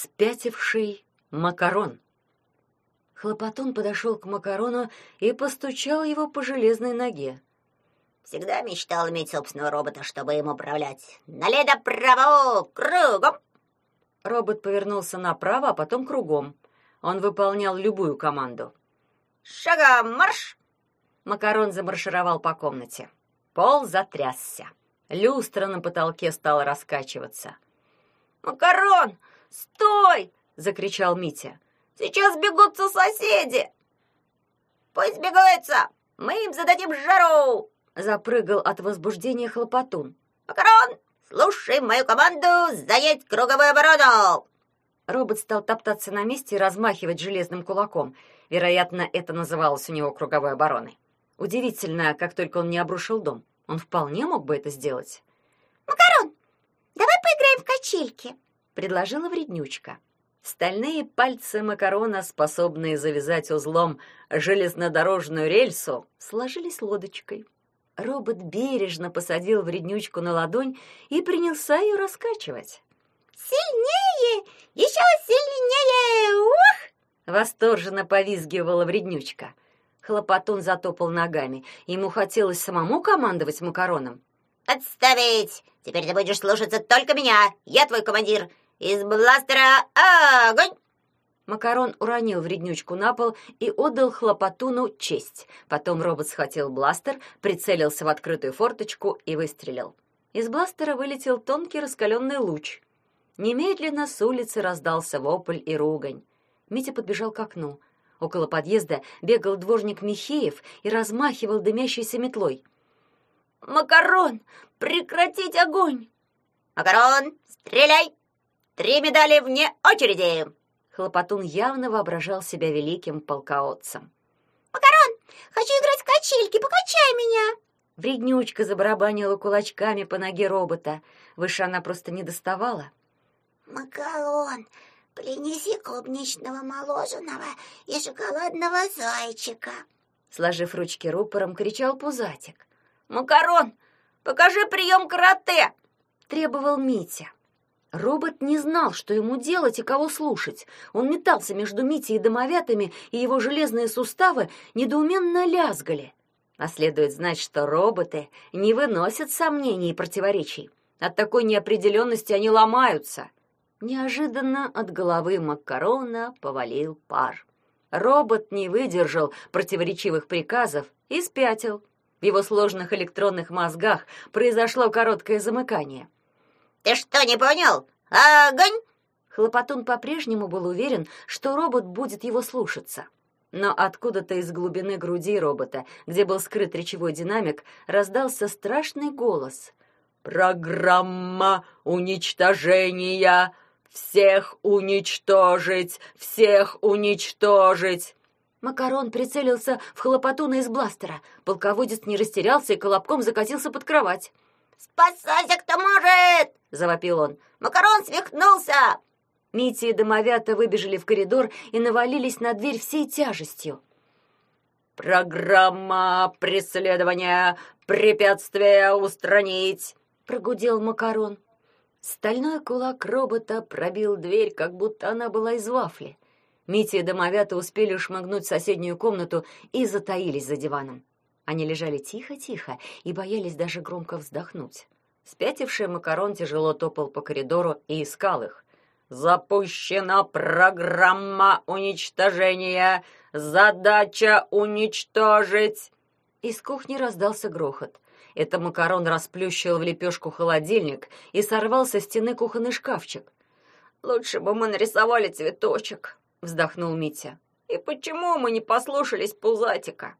Спятивший макарон. Хлопотун подошел к макарону и постучал его по железной ноге. Всегда мечтал иметь собственного робота, чтобы им управлять. Налей направо, кругом. Робот повернулся направо, а потом кругом. Он выполнял любую команду. Шагом марш! Макарон замаршировал по комнате. Пол затрясся. Люстра на потолке стала раскачиваться. «Макарон, стой!» — закричал Митя. «Сейчас бегутся соседи!» «Пусть бегаются! Мы им зададим жару!» Запрыгал от возбуждения хлопотун. «Макарон, слушай мою команду занять круговую оборону!» Робот стал топтаться на месте и размахивать железным кулаком. Вероятно, это называлось у него круговой обороной. Удивительно, как только он не обрушил дом. Он вполне мог бы это сделать. «Макарон, давай поиграем в качельки», — предложила вреднючка. Стальные пальцы макарона, способные завязать узлом железнодорожную рельсу, сложились лодочкой. Робот бережно посадил вреднючку на ладонь и принялся ее раскачивать. «Сильнее! Еще сильнее! Ух!» Восторженно повизгивала вреднючка. Хлопотун затопал ногами. Ему хотелось самому командовать макароном. «Отставить! Теперь ты будешь слушаться только меня. Я твой командир. Из бластера огонь!» Макарон уронил вреднючку на пол и отдал хлопотуну честь. Потом робот схватил бластер, прицелился в открытую форточку и выстрелил. Из бластера вылетел тонкий раскаленный луч. Немедленно с улицы раздался вопль и ругань. Митя подбежал к окну. Около подъезда бегал дворник Михеев и размахивал дымящейся метлой. «Макарон, прекратить огонь!» «Макарон, стреляй! Три медали вне очереди!» Хлопотун явно воображал себя великим полководцем. «Макарон, хочу играть в качельки, покачай меня!» Вреднючка забарабанила кулачками по ноге робота. Выше она просто не доставала. «Макарон, принеси клубничного мороженого и шоколадного зайчика!» Сложив ручки рупором, кричал Пузатик. «Макарон, покажи прием карате!» Требовал Митя. Робот не знал, что ему делать и кого слушать. Он метался между Митей и домовятами, и его железные суставы недоуменно лязгали. А следует знать, что роботы не выносят сомнений и противоречий. От такой неопределенности они ломаются. Неожиданно от головы Макарона повалил пар. Робот не выдержал противоречивых приказов и спятил. В его сложных электронных мозгах произошло короткое замыкание. «Ты что, не понял? Огонь!» Хлопотун по-прежнему был уверен, что робот будет его слушаться. Но откуда-то из глубины груди робота, где был скрыт речевой динамик, раздался страшный голос. «Программа уничтожения! Всех уничтожить! Всех уничтожить!» Макарон прицелился в хлопотуна из бластера. Полководец не растерялся и колобком закатился под кровать. «Спасайся, кто может!» — завопил он. «Макарон свихнулся!» Митя и домовята выбежали в коридор и навалились на дверь всей тяжестью. «Программа преследования! Препятствия устранить!» — прогудел Макарон. Стальной кулак робота пробил дверь, как будто она была из вафли. Митя и домовята успели шмыгнуть в соседнюю комнату и затаились за диваном. Они лежали тихо-тихо и боялись даже громко вздохнуть. Спятивший макарон тяжело топал по коридору и искал их. «Запущена программа уничтожения! Задача уничтожить!» Из кухни раздался грохот. Это макарон расплющил в лепешку холодильник и сорвал со стены кухонный шкафчик. «Лучше бы мы нарисовали цветочек», — вздохнул Митя. «И почему мы не послушались Пузатика?»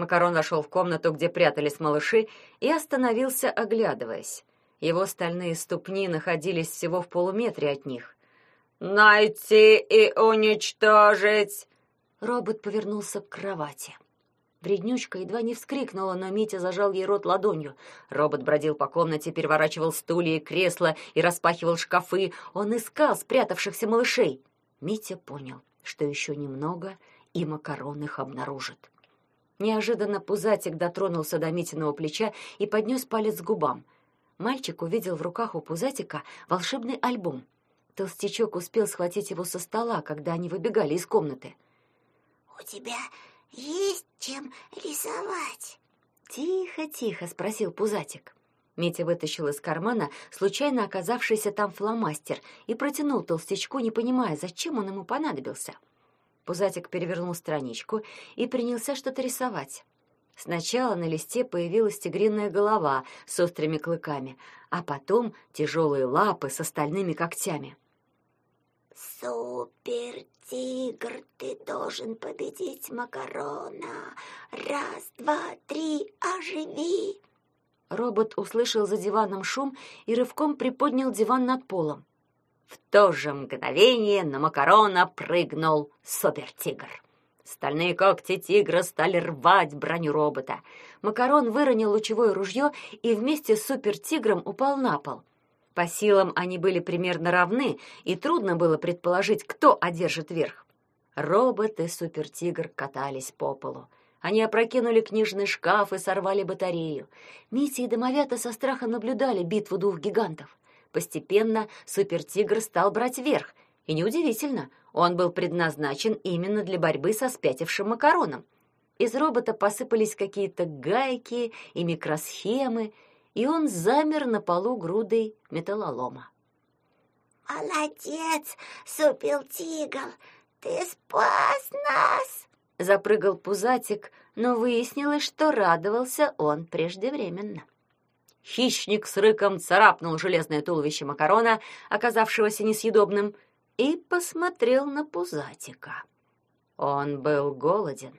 Макарон вошел в комнату, где прятались малыши, и остановился, оглядываясь. Его стальные ступни находились всего в полуметре от них. «Найти и уничтожить!» Робот повернулся к кровати. Вреднючка едва не вскрикнула, но Митя зажал ей рот ладонью. Робот бродил по комнате, переворачивал стулья и кресла и распахивал шкафы. Он искал спрятавшихся малышей. Митя понял, что еще немного, и макарон их обнаружит. Неожиданно Пузатик дотронулся до Митиного плеча и поднес палец к губам. Мальчик увидел в руках у Пузатика волшебный альбом. Толстячок успел схватить его со стола, когда они выбегали из комнаты. «У тебя есть чем рисовать?» «Тихо, тихо», — спросил Пузатик. Митя вытащил из кармана случайно оказавшийся там фломастер и протянул толстячку, не понимая, зачем он ему понадобился. Пузатик перевернул страничку и принялся что-то рисовать. Сначала на листе появилась тигриная голова с острыми клыками, а потом тяжелые лапы с остальными когтями. «Супер-тигр, ты должен победить Макарона! Раз, два, три, оживи!» Робот услышал за диваном шум и рывком приподнял диван над полом. В то же мгновение на Макарона прыгнул супер-тигр. Стальные когти тигра стали рвать броню робота. Макарон выронил лучевое ружье и вместе с супер-тигром упал на пол. По силам они были примерно равны, и трудно было предположить, кто одержит верх. Робот и супер-тигр катались по полу. Они опрокинули книжный шкаф и сорвали батарею. Митя и домовята со страхом наблюдали битву двух гигантов. Постепенно супер-тигр стал брать верх. И неудивительно, он был предназначен именно для борьбы со спятившим макароном. Из робота посыпались какие-то гайки и микросхемы, и он замер на полу грудой металлолома. «Молодец, супер-тигр! Ты спас нас!» Запрыгал пузатик, но выяснилось, что радовался он преждевременно. Хищник с рыком царапнул железное туловище макарона, оказавшегося несъедобным, и посмотрел на Пузатика. Он был голоден.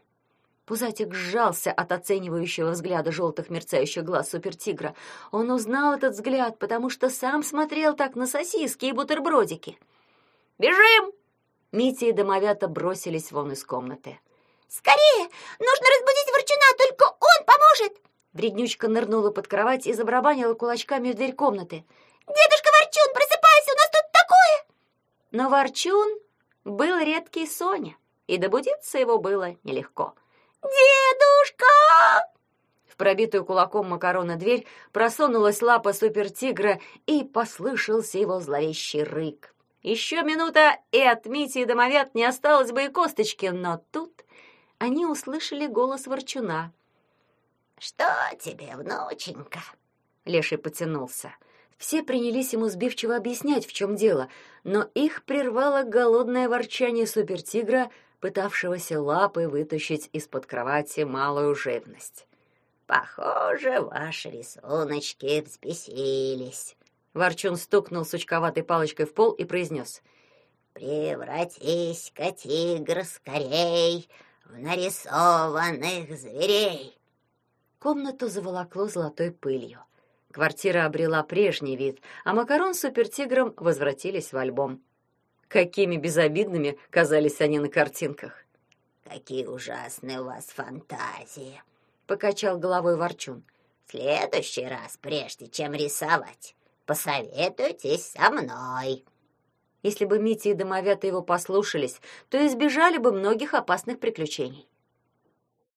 Пузатик сжался от оценивающего взгляда желтых мерцающих глаз супертигра. Он узнал этот взгляд, потому что сам смотрел так на сосиски и бутербродики. «Бежим!» Митя и домовята бросились вон из комнаты. «Скорее! Нужно разбудить ворчуна, только он поможет!» Вреднючка нырнула под кровать и забарабанила кулачками в дверь комнаты. «Дедушка Ворчун, просыпайся, у нас тут такое!» Но Ворчун был редкий Соня, и добудиться его было нелегко. «Дедушка!» В пробитую кулаком макарона дверь просунулась лапа супертигра, и послышался его зловещий рык. Еще минута, и от Мити и домовят не осталось бы и косточки, но тут они услышали голос ворчуна. «Что тебе, внученька?» Леший потянулся. Все принялись ему сбивчиво объяснять, в чем дело, но их прервало голодное ворчание супертигра, пытавшегося лапой вытащить из-под кровати малую живность. «Похоже, ваши рисуночки взбесились». Ворчун стукнул сучковатой палочкой в пол и произнес. «Превратись-ка, тигр, скорей в нарисованных зверей!» Комнату заволокло золотой пылью. Квартира обрела прежний вид, а макарон с супертигром возвратились в альбом. Какими безобидными казались они на картинках. «Какие ужасные у вас фантазии!» — покачал головой Ворчун. «В следующий раз, прежде чем рисовать, посоветуйтесь со мной». Если бы Митя и домовята его послушались, то избежали бы многих опасных приключений.